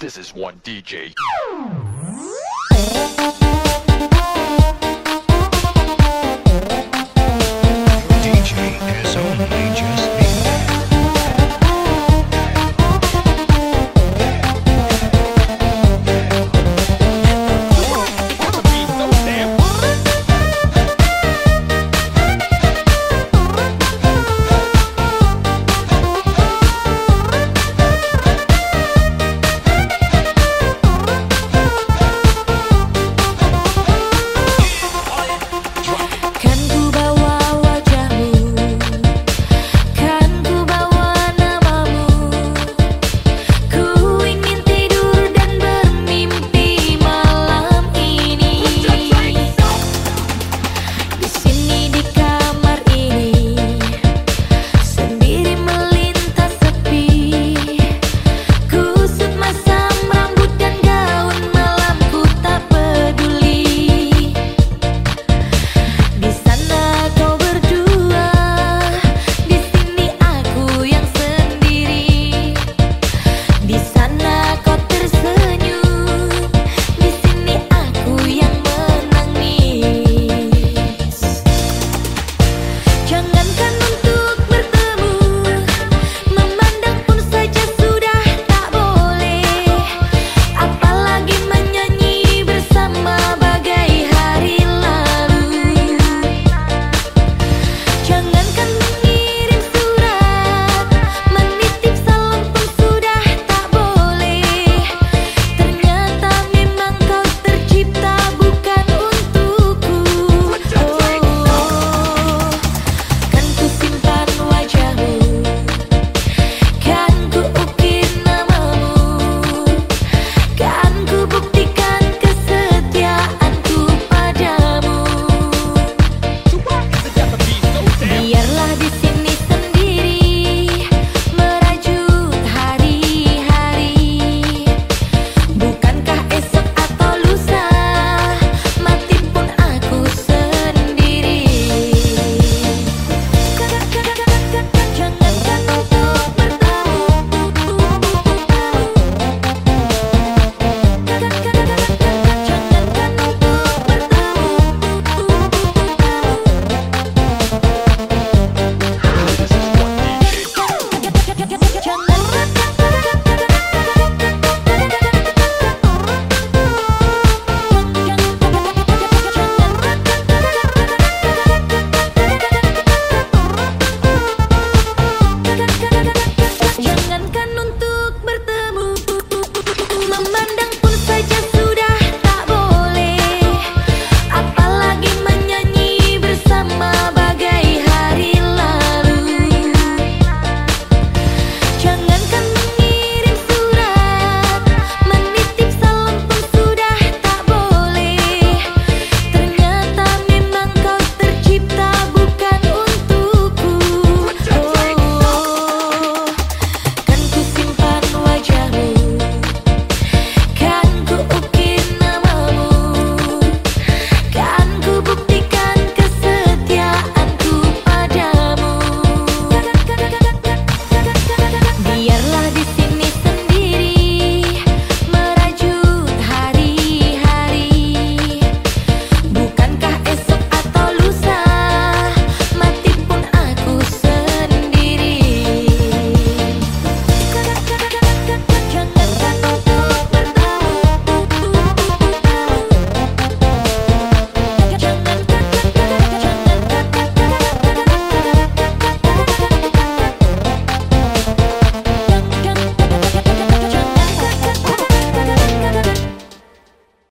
This is one DJ.